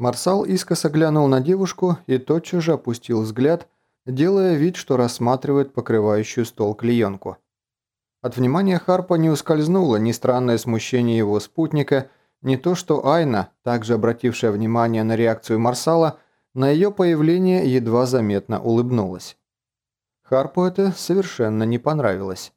Марсал искоса глянул на девушку и тотчас же опустил взгляд, делая вид, что рассматривает покрывающую стол клеенку. От внимания Харпа не ускользнуло ни странное смущение его спутника, ни то, что Айна, также обратившая внимание на реакцию Марсала, на ее появление едва заметно улыбнулась. Харпу это совершенно не понравилось.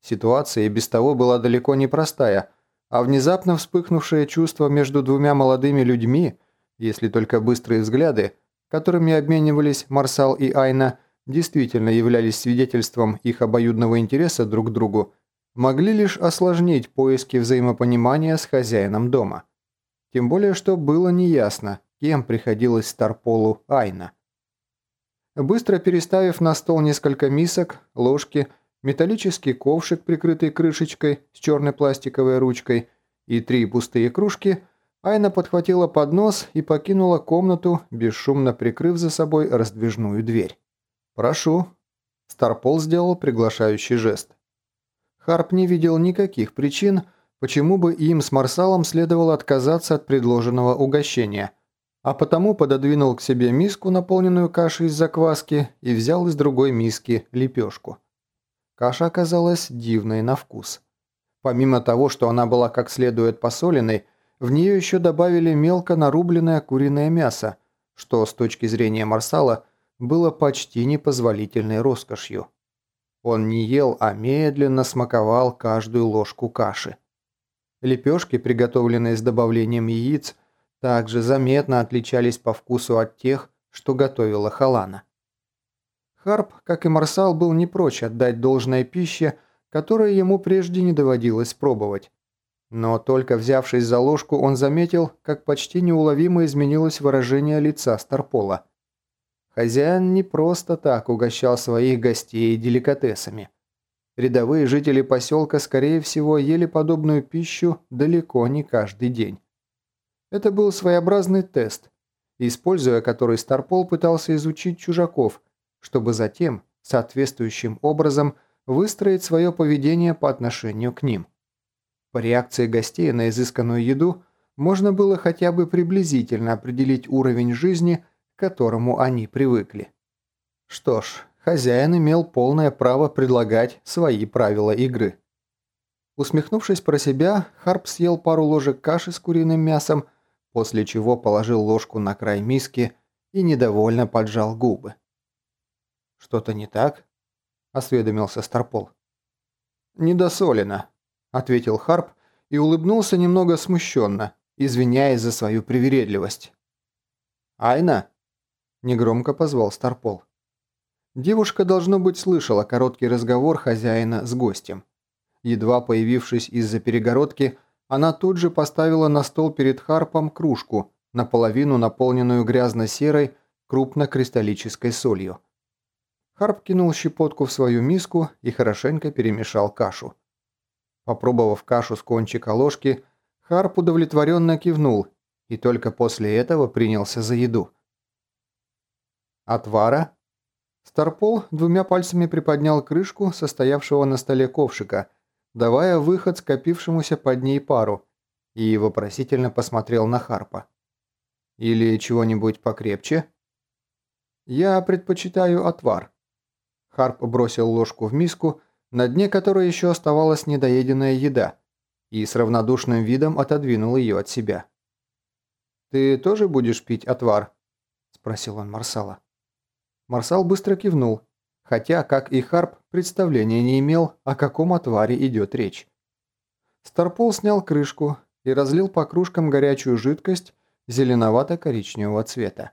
Ситуация и без того была далеко не простая, а внезапно вспыхнувшее чувство между двумя молодыми людьми – если только быстрые взгляды, которыми обменивались Марсал и Айна, действительно являлись свидетельством их обоюдного интереса друг к другу, могли лишь осложнить поиски взаимопонимания с хозяином дома. Тем более, что было неясно, кем приходилось Старполу Айна. Быстро переставив на стол несколько мисок, ложки, металлический ковшик, прикрытый крышечкой с черной пластиковой ручкой, и три пустые кружки – Айна подхватила поднос и покинула комнату, бесшумно прикрыв за собой раздвижную дверь. «Прошу». Старпол сделал приглашающий жест. Харп не видел никаких причин, почему бы им с Марсалом следовало отказаться от предложенного угощения, а потому пододвинул к себе миску, наполненную кашей из закваски, и взял из другой миски лепешку. Каша оказалась дивной на вкус. Помимо того, что она была как следует посоленной, в нее еще добавили мелко нарубленное куриное мясо, что с точки зрения Марсала было почти непозволительной роскошью. Он не ел, а медленно смаковал каждую ложку каши. Лепешки, приготовленные с добавлением яиц, также заметно отличались по вкусу от тех, что готовила Халана. Харп, как и Марсал, был не прочь отдать должное пище, которое ему прежде не доводилось пробовать. Но только взявшись за ложку, он заметил, как почти неуловимо изменилось выражение лица Старпола. Хозяин не просто так угощал своих гостей деликатесами. Рядовые жители поселка, скорее всего, ели подобную пищу далеко не каждый день. Это был своеобразный тест, используя который Старпол пытался изучить чужаков, чтобы затем, соответствующим образом, выстроить свое поведение по отношению к ним. По реакции гостей на изысканную еду можно было хотя бы приблизительно определить уровень жизни, к которому они привыкли. Что ж, хозяин имел полное право предлагать свои правила игры. Усмехнувшись про себя, Харп съел пару ложек каши с куриным мясом, после чего положил ложку на край миски и недовольно поджал губы. «Что-то не так?» – осведомился Старпол. «Недосолено», – ответил Харп и улыбнулся немного смущенно, извиняясь за свою привередливость. «Айна?» – негромко позвал Старпол. Девушка, должно быть, слышала короткий разговор хозяина с гостем. Едва появившись из-за перегородки, она тут же поставила на стол перед Харпом кружку, наполовину наполненную грязно-серой, крупнокристаллической солью. Харп кинул щепотку в свою миску и хорошенько перемешал кашу. Попробовав кашу с кончика ложки, Харп удовлетворенно кивнул и только после этого принялся за еду. «Отвара?» Старпол двумя пальцами приподнял крышку состоявшего на столе ковшика, давая выход скопившемуся под ней пару, и вопросительно посмотрел на Харпа. «Или чего-нибудь покрепче?» «Я предпочитаю отвар». Харп бросил ложку в миску, на дне которой еще оставалась недоеденная еда, и с равнодушным видом отодвинул ее от себя. «Ты тоже будешь пить отвар?» – спросил он Марсала. Марсал быстро кивнул, хотя, как и Харп, представления не имел, о каком отваре идет речь. Старпол снял крышку и разлил по кружкам горячую жидкость зеленовато-коричневого цвета.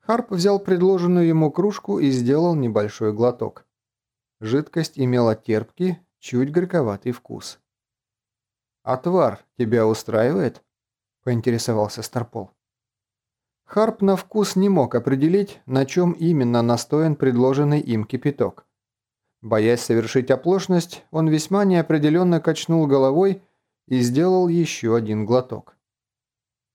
Харп взял предложенную ему кружку и сделал небольшой глоток. Жидкость имела терпкий, чуть горьковатый вкус. «Отвар тебя устраивает?» – поинтересовался Старпол. Харп на вкус не мог определить, на чем именно настоен предложенный им кипяток. Боясь совершить оплошность, он весьма неопределенно качнул головой и сделал еще один глоток.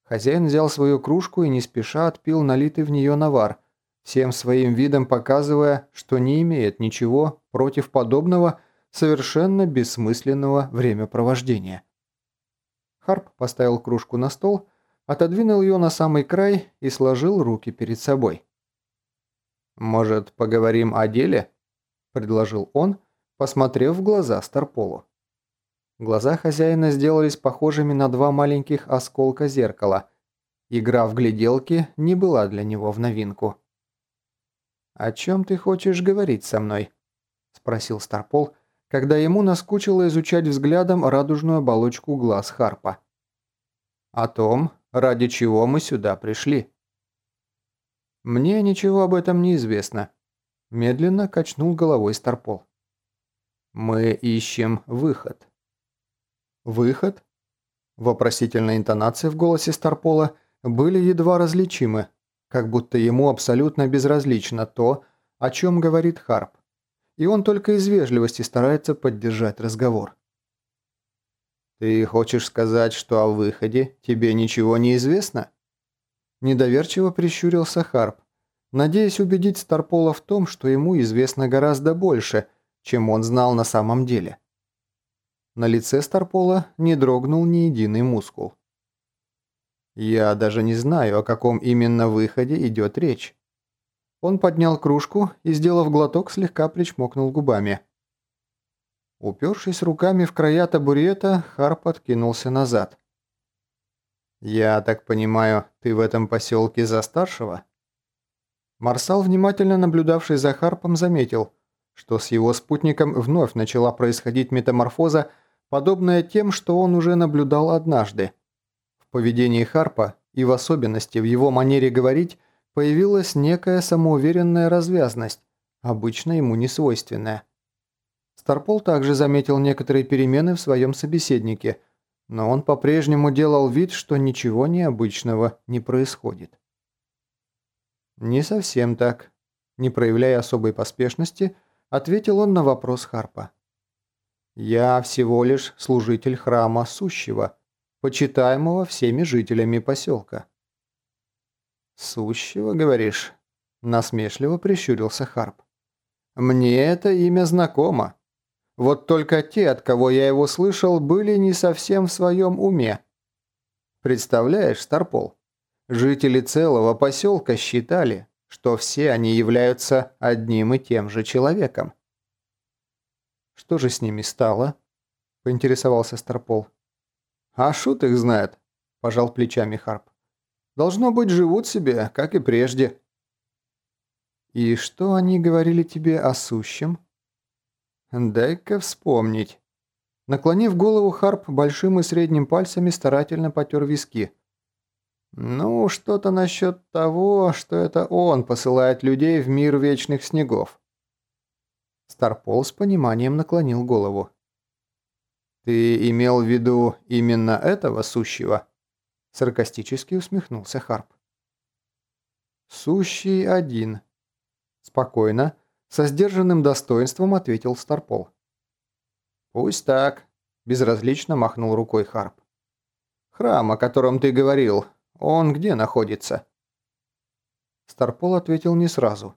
Хозяин взял свою кружку и не спеша отпил налитый в нее навар, всем своим видом показывая, что не имеет ничего против подобного совершенно бессмысленного времяпровождения. Харп поставил кружку на стол, отодвинул ее на самый край и сложил руки перед собой. «Может, поговорим о деле?» – предложил он, посмотрев в глаза Старполу. Глаза хозяина сделались похожими на два маленьких осколка зеркала. Игра в гляделки не была для него в новинку. «О чем ты хочешь говорить со мной?» – спросил Старпол, когда ему наскучило изучать взглядом радужную оболочку глаз Харпа. «О том, ради чего мы сюда пришли». «Мне ничего об этом не известно», – медленно качнул головой Старпол. «Мы ищем выход». «Выход?» Вопросительные интонации в голосе Старпола были едва различимы, как будто ему абсолютно безразлично то, о чем говорит Харп, и он только из вежливости старается поддержать разговор. «Ты хочешь сказать, что о выходе тебе ничего не известно?» Недоверчиво прищурился Харп, надеясь убедить Старпола в том, что ему известно гораздо больше, чем он знал на самом деле. На лице Старпола не дрогнул ни единый мускул. Я даже не знаю, о каком именно выходе идет речь. Он поднял кружку и, сделав глоток, слегка причмокнул губами. Упершись руками в края табурета, Харп откинулся назад. «Я так понимаю, ты в этом поселке за старшего?» Марсал, внимательно наблюдавший за Харпом, заметил, что с его спутником вновь начала происходить метаморфоза, подобная тем, что он уже наблюдал однажды – поведении Харпа и в особенности в его манере говорить появилась некая самоуверенная развязность, обычно ему не свойственная. Старпол также заметил некоторые перемены в своем собеседнике, но он по-прежнему делал вид, что ничего необычного не происходит. «Не совсем так», – не проявляя особой поспешности, ответил он на вопрос Харпа. «Я всего лишь служитель храма Сущего», почитаемого всеми жителями поселка. «Сущего, говоришь?» – насмешливо прищурился Харп. «Мне это имя знакомо. Вот только те, от кого я его слышал, были не совсем в своем уме. Представляешь, Старпол, жители целого поселка считали, что все они являются одним и тем же человеком. «Что же с ними стало?» – поинтересовался Старпол. «А шут их знает», – пожал плечами Харп. «Должно быть, живут себе, как и прежде». «И что они говорили тебе о сущем?» «Дай-ка вспомнить». Наклонив голову, Харп большим и средним пальцами старательно потер виски. «Ну, что-то насчет того, что это он посылает людей в мир вечных снегов». Старпол с пониманием наклонил голову. «Ты имел в виду именно этого сущего?» Саркастически усмехнулся Харп. «Сущий один». Спокойно, со сдержанным достоинством ответил Старпол. «Пусть так», – безразлично махнул рукой Харп. «Храм, о котором ты говорил, он где находится?» Старпол ответил не сразу.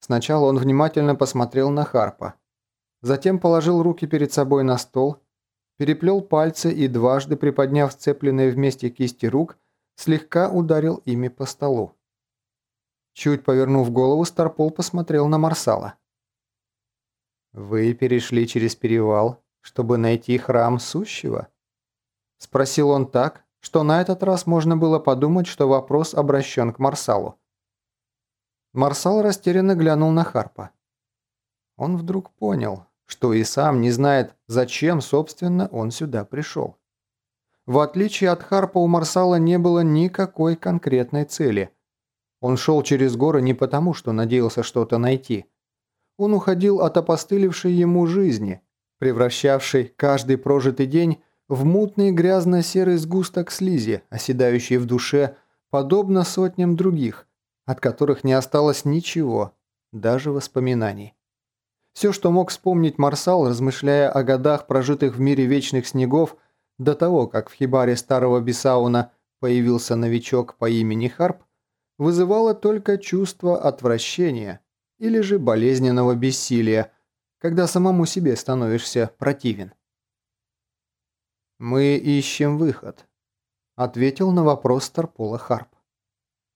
Сначала он внимательно посмотрел на Харпа. Затем положил руки перед собой на стол переплел пальцы и дважды, приподняв сцепленные вместе кисти рук, слегка ударил ими по столу. Чуть повернув голову, Старпол посмотрел на Марсала. «Вы перешли через перевал, чтобы найти храм сущего?» Спросил он так, что на этот раз можно было подумать, что вопрос обращен к Марсалу. Марсал растерянно глянул на Харпа. Он вдруг понял, что и сам не знает, зачем, собственно, он сюда пришел. В отличие от Харпа у Марсала не было никакой конкретной цели. Он шел через горы не потому, что надеялся что-то найти. Он уходил от опостылевшей ему жизни, превращавшей каждый прожитый день в мутный грязно-серый сгусток слизи, оседающий в душе, подобно сотням других, от которых не осталось ничего, даже воспоминаний. Все, что мог вспомнить Марсал, размышляя о годах, прожитых в мире вечных снегов, до того, как в хибаре старого Бесауна появился новичок по имени Харп, вызывало только чувство отвращения или же болезненного бессилия, когда самому себе становишься противен. «Мы ищем выход», ответил на вопрос Старпола Харп.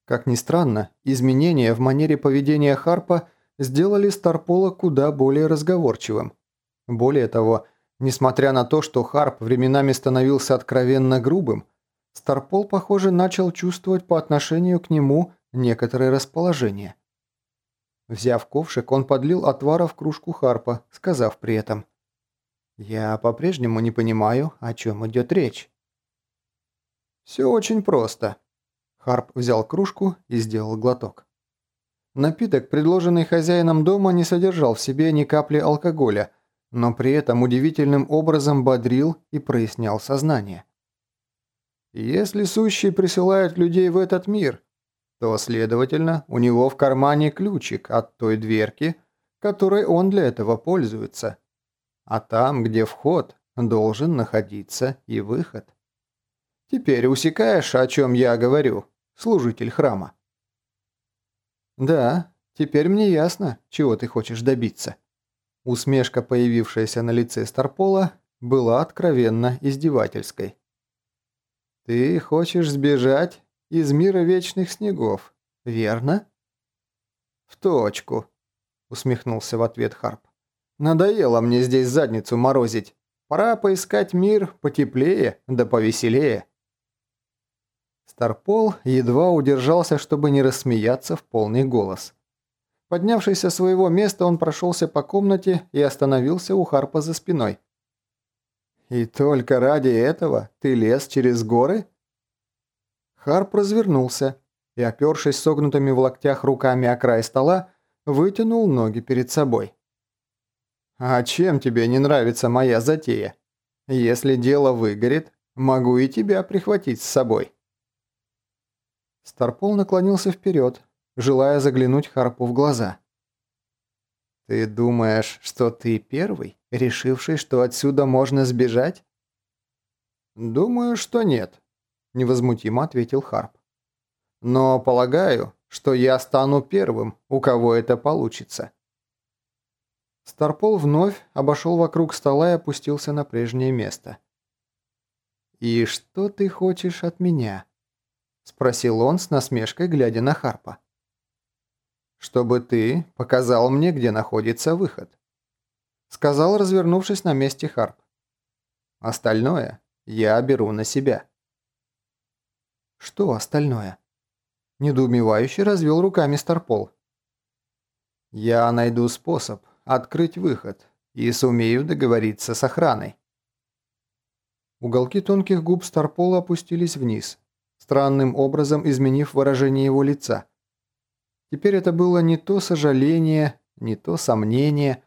Как ни странно, изменения в манере поведения Харпа сделали Старпола куда более разговорчивым. Более того, несмотря на то, что Харп временами становился откровенно грубым, Старпол, похоже, начал чувствовать по отношению к нему некоторое расположение. Взяв ковшик, он подлил отвара в кружку Харпа, сказав при этом «Я по-прежнему не понимаю, о чем идет речь». «Все очень просто». Харп взял кружку и сделал глоток. Напиток, предложенный хозяином дома, не содержал в себе ни капли алкоголя, но при этом удивительным образом бодрил и прояснял сознание. Если сущий присылает людей в этот мир, то, следовательно, у него в кармане ключик от той дверки, которой он для этого пользуется. А там, где вход, должен находиться и выход. Теперь усекаешь, о чем я говорю, служитель храма? Да, теперь мне ясно, чего ты хочешь добиться. Усмешка, появившаяся на лице Старпола, была откровенно издевательской. «Ты хочешь сбежать из мира вечных снегов, верно?» «В точку», — усмехнулся в ответ Харп. «Надоело мне здесь задницу морозить. Пора поискать мир потеплее да повеселее». Старпол едва удержался, чтобы не рассмеяться в полный голос. Поднявшись со своего места, он прошелся по комнате и остановился у Харпа за спиной. «И только ради этого ты лез через горы?» Харп развернулся и, опершись согнутыми в локтях руками о край стола, вытянул ноги перед собой. «А чем тебе не нравится моя затея? Если дело выгорит, могу и тебя прихватить с собой». Старпол наклонился вперед, желая заглянуть Харпу в глаза. «Ты думаешь, что ты первый, решивший, что отсюда можно сбежать?» «Думаю, что нет», – невозмутимо ответил Харп. «Но полагаю, что я стану первым, у кого это получится». Старпол вновь обошел вокруг стола и опустился на прежнее место. «И что ты хочешь от меня?» – спросил он с насмешкой, глядя на Харпа чтобы ты показал мне, где находится выход», — сказал, развернувшись на месте Харп. «Остальное я беру на себя». «Что остальное?» Недоумевающе развел руками Старпол. «Я найду способ открыть выход и сумею договориться с охраной». Уголки тонких губ Старпола опустились вниз, странным образом изменив выражение его лица. Теперь это было не то сожаление, не то сомнение,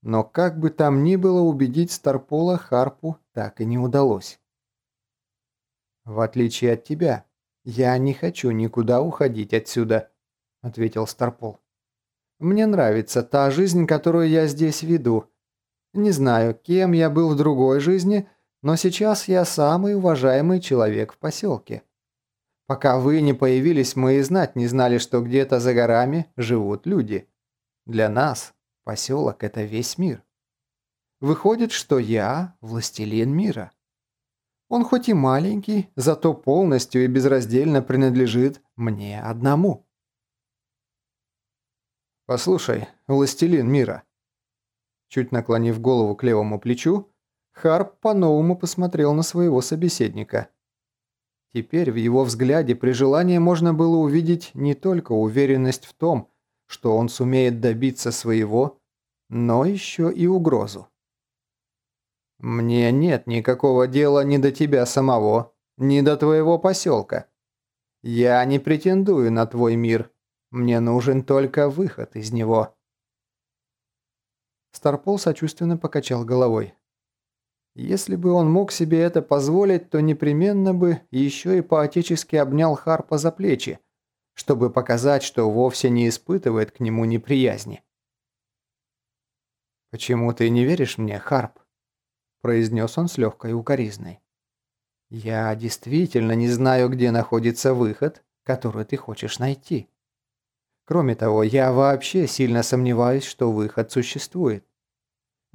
но как бы там ни было убедить Старпола Харпу так и не удалось. «В отличие от тебя, я не хочу никуда уходить отсюда», — ответил Старпол. «Мне нравится та жизнь, которую я здесь веду. Не знаю, кем я был в другой жизни, но сейчас я самый уважаемый человек в поселке. Пока вы не появились, мы и знать не знали, что где-то за горами живут люди. Для нас поселок – это весь мир. Выходит, что я – властелин мира. Он хоть и маленький, зато полностью и безраздельно принадлежит мне одному. «Послушай, властелин мира». Чуть наклонив голову к левому плечу, Харп по-новому посмотрел на своего собеседника – Теперь в его взгляде при желании можно было увидеть не только уверенность в том, что он сумеет добиться своего, но еще и угрозу. «Мне нет никакого дела ни до тебя самого, ни до твоего поселка. Я не претендую на твой мир, мне нужен только выход из него». Старпол сочувственно покачал головой. Если бы он мог себе это позволить, то непременно бы еще и поотечески обнял Харпа за плечи, чтобы показать, что вовсе не испытывает к нему неприязни. «Почему ты не веришь мне, Харп?» – произнес он с легкой укоризной. «Я действительно не знаю, где находится выход, который ты хочешь найти. Кроме того, я вообще сильно сомневаюсь, что выход существует.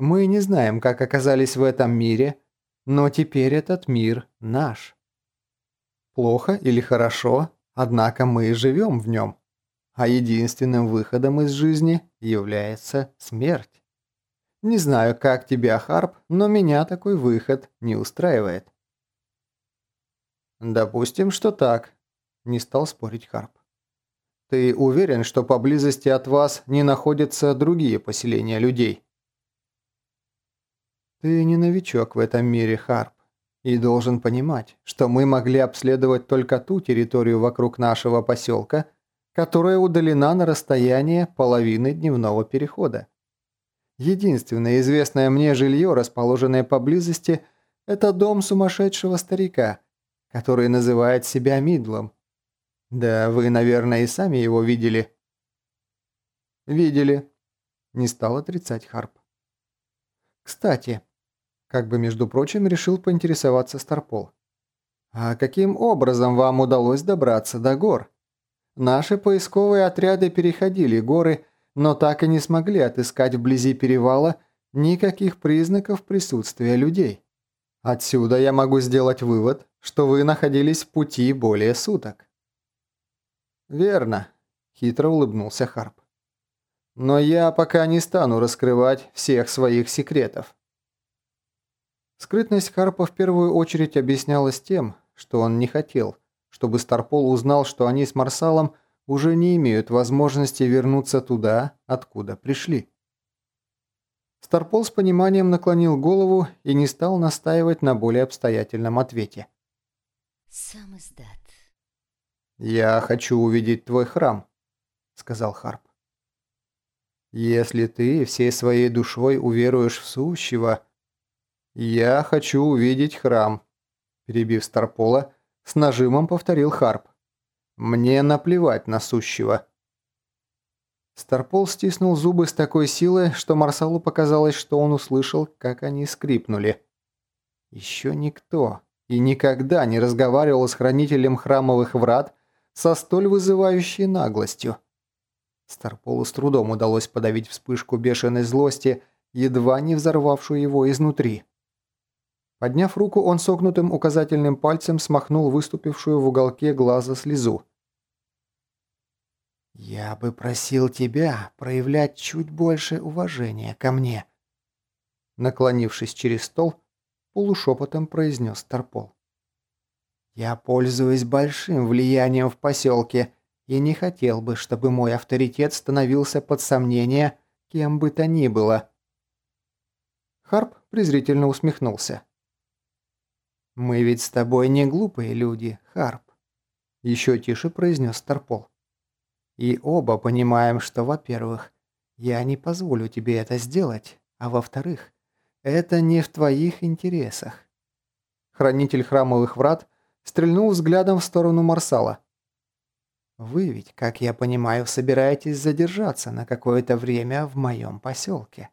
Мы не знаем, как оказались в этом мире, но теперь этот мир наш. плохо или хорошо, однако мы живем в нем. А единственным выходом из жизни является смерть. Не знаю, как тебя, Харп, но меня такой выход не устраивает. Допустим, что так, не стал спорить Харп. Ты уверен, что поблизости от вас не находятся другие поселения людей? Ты не новичок в этом мире, Харп, и должен понимать, что мы могли обследовать только ту территорию вокруг нашего поселка, которая удалена на расстояние половины дневного перехода. Единственное известное мне жилье, расположенное поблизости, это дом сумасшедшего старика, который называет себя Мидлом. Да вы, наверное, и сами его видели. Видели. Не стал отрицать Харп. Кстати, как бы между прочим решил поинтересоваться Старпол. А каким образом вам удалось добраться до гор? Наши поисковые отряды переходили горы но так и не смогли отыскать вблизи перевала никаких признаков присутствия людей. Отсюда я могу сделать вывод, что вы находились в пути более суток. «Верно», – хитро улыбнулся Харп. «Но я пока не стану раскрывать всех своих секретов». Скрытность Харпа в первую очередь объяснялась тем, что он не хотел, чтобы Старпол узнал, что они с Марсалом – уже не имеют возможности вернуться туда, откуда пришли. Старпол с пониманием наклонил голову и не стал настаивать на более обстоятельном ответе. «Сам издат». «Я хочу увидеть твой храм», — сказал Харп. «Если ты всей своей душой уверуешь в сущего...» «Я хочу увидеть храм», — перебив Старпола, с нажимом повторил Харп. Мне наплевать на сущего. Старпол стиснул зубы с такой силой, что Марсалу показалось, что он услышал, как они скрипнули. Еще никто и никогда не разговаривал с хранителем храмовых врат со столь вызывающей наглостью. Старполу с трудом удалось подавить вспышку бешеной злости, едва не взорвавшую его изнутри. Подняв руку, он согнутым указательным пальцем смахнул выступившую в уголке глаза слезу. «Я бы просил тебя проявлять чуть больше уважения ко мне», наклонившись через стол, полушепотом произнес Тарпол. «Я пользуюсь большим влиянием в поселке и не хотел бы, чтобы мой авторитет становился под сомнение кем бы то ни было». Харп презрительно усмехнулся. «Мы ведь с тобой не глупые люди, Харп», еще тише произнес Тарпол. И оба понимаем, что, во-первых, я не позволю тебе это сделать, а во-вторых, это не в твоих интересах. Хранитель храмовых врат стрельнул взглядом в сторону Марсала. Вы ведь, как я понимаю, собираетесь задержаться на какое-то время в моем поселке.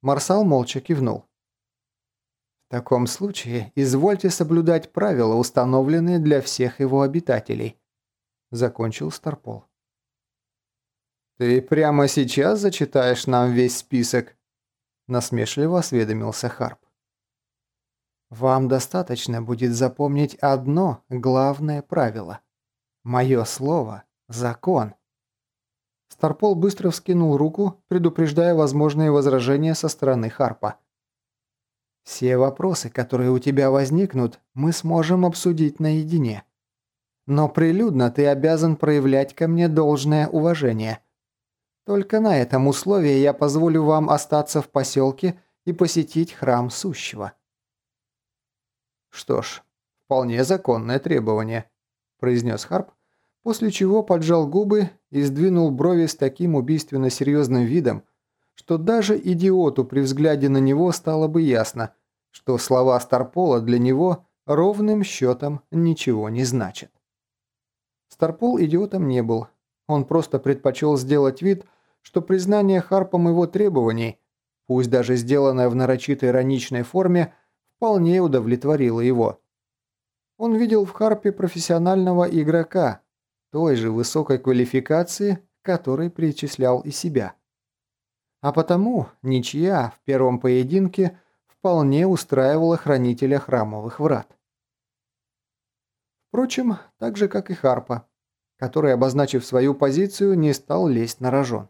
Марсал молча кивнул. В таком случае извольте соблюдать правила, установленные для всех его обитателей закончил Старпол. «Ты прямо сейчас зачитаешь нам весь список?» насмешливо осведомился Харп. «Вам достаточно будет запомнить одно главное правило. Мое слово – закон». Старпол быстро вскинул руку, предупреждая возможные возражения со стороны Харпа. «Все вопросы, которые у тебя возникнут, мы сможем обсудить наедине. Но прилюдно ты обязан проявлять ко мне должное уважение. Только на этом условии я позволю вам остаться в поселке и посетить храм сущего». «Что ж, вполне законное требование», – произнес Харп, после чего поджал губы и сдвинул брови с таким убийственно серьезным видом, что даже идиоту при взгляде на него стало бы ясно, что слова Старпола для него ровным счетом ничего не значат. Старпол идиотом не был. Он просто предпочел сделать вид, что признание Харпом его требований, пусть даже сделанное в нарочито ироничной форме, вполне удовлетворило его. Он видел в Харпе профессионального игрока, той же высокой квалификации, которой причислял и себя. А потому ничья в первом поединке вполне устраивала хранителя храмовых врат Впрочем, так же, как и Харпа, который, обозначив свою позицию, не стал лезть на рожон.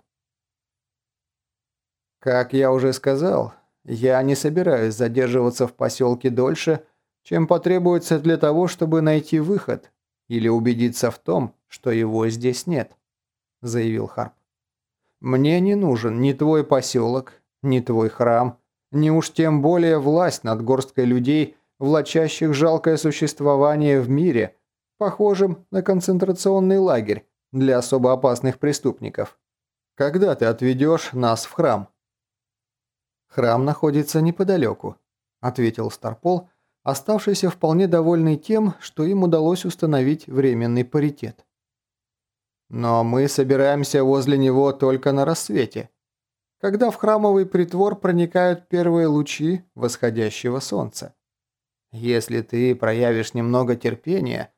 Как я уже сказал, я не собираюсь задерживаться в поселке дольше, чем потребуется для того, чтобы найти выход или убедиться в том, что его здесь нет», – заявил Харп. «Мне не нужен ни твой поселок, ни твой храм, ни уж тем более власть над горсткой людей, влачащих жалкое существование в мире, похожим на концентрационный лагерь для особо опасных преступников. Когда ты отведешь нас в храм?» «Храм находится неподалеку», – ответил Старпол, оставшийся вполне довольный тем, что им удалось установить временный паритет. «Но мы собираемся возле него только на рассвете, когда в храмовый притвор проникают первые лучи восходящего солнца. Если ты проявишь немного терпения...»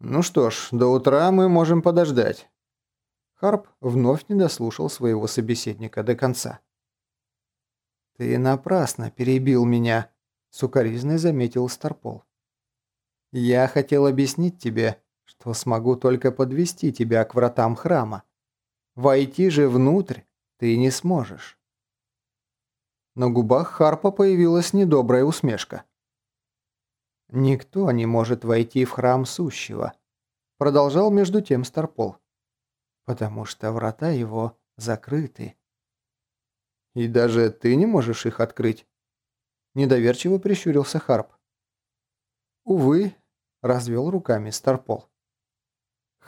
«Ну что ж, до утра мы можем подождать». Харп вновь не дослушал своего собеседника до конца. «Ты напрасно перебил меня», — сукоризной заметил Старпол. «Я хотел объяснить тебе, что смогу только подвести тебя к вратам храма. Войти же внутрь ты не сможешь». На губах Харпа появилась недобрая усмешка. «Никто не может войти в храм сущего», — продолжал между тем Старпол, «потому что врата его закрыты». «И даже ты не можешь их открыть?» Недоверчиво прищурился Харп. «Увы», – развел руками Старпол.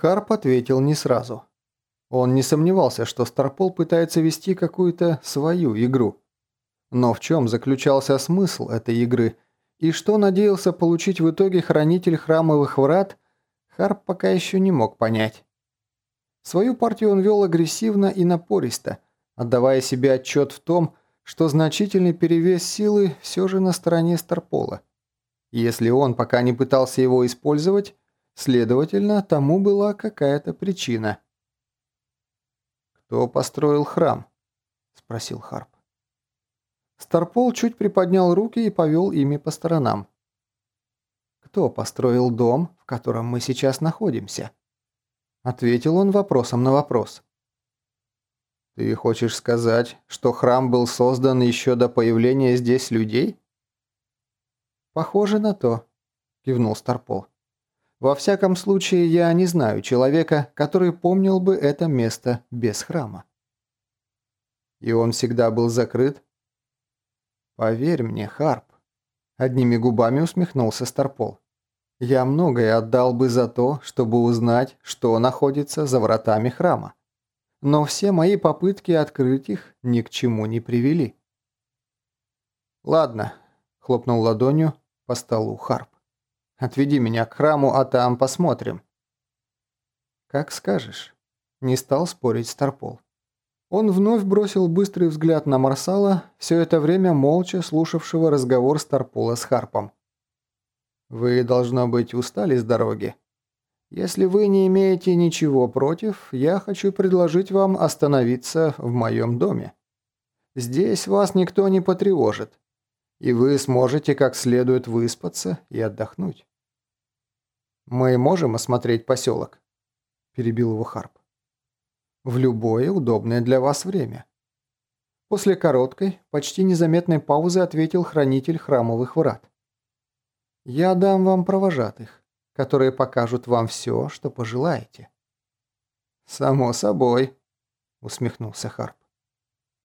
Харп ответил не сразу. Он не сомневался, что Старпол пытается вести какую-то свою игру. Но в чем заключался смысл этой игры и что надеялся получить в итоге хранитель храмовых врат, Харп пока еще не мог понять. Свою партию он вел агрессивно и напористо – отдавая себе отчет в том, что значительный перевес силы все же на стороне Старпола. Если он пока не пытался его использовать, следовательно, тому была какая-то причина. «Кто построил храм?» – спросил Харп. Старпол чуть приподнял руки и повел ими по сторонам. «Кто построил дом, в котором мы сейчас находимся?» Ответил он вопросом на вопрос. «Ты хочешь сказать, что храм был создан еще до появления здесь людей?» «Похоже на то», – кивнул Старпол. «Во всяком случае, я не знаю человека, который помнил бы это место без храма». «И он всегда был закрыт?» «Поверь мне, Харп», – одними губами усмехнулся Старпол. «Я многое отдал бы за то, чтобы узнать, что находится за вратами храма но все мои попытки открыть их ни к чему не привели. «Ладно», — хлопнул ладонью по столу Харп. «Отведи меня к храму, а там посмотрим». «Как скажешь», — не стал спорить Старпол. Он вновь бросил быстрый взгляд на Марсала, все это время молча слушавшего разговор Старпола с Харпом. «Вы, должно быть, устали с дороги?» Если вы не имеете ничего против, я хочу предложить вам остановиться в моем доме. Здесь вас никто не потревожит, и вы сможете как следует выспаться и отдохнуть. «Мы можем осмотреть поселок?» – перебил его Харп. «В любое удобное для вас время». После короткой, почти незаметной паузы ответил хранитель храмовых врат. «Я дам вам провожатых которые покажут вам все, что пожелаете». «Само собой», — усмехнулся Харп.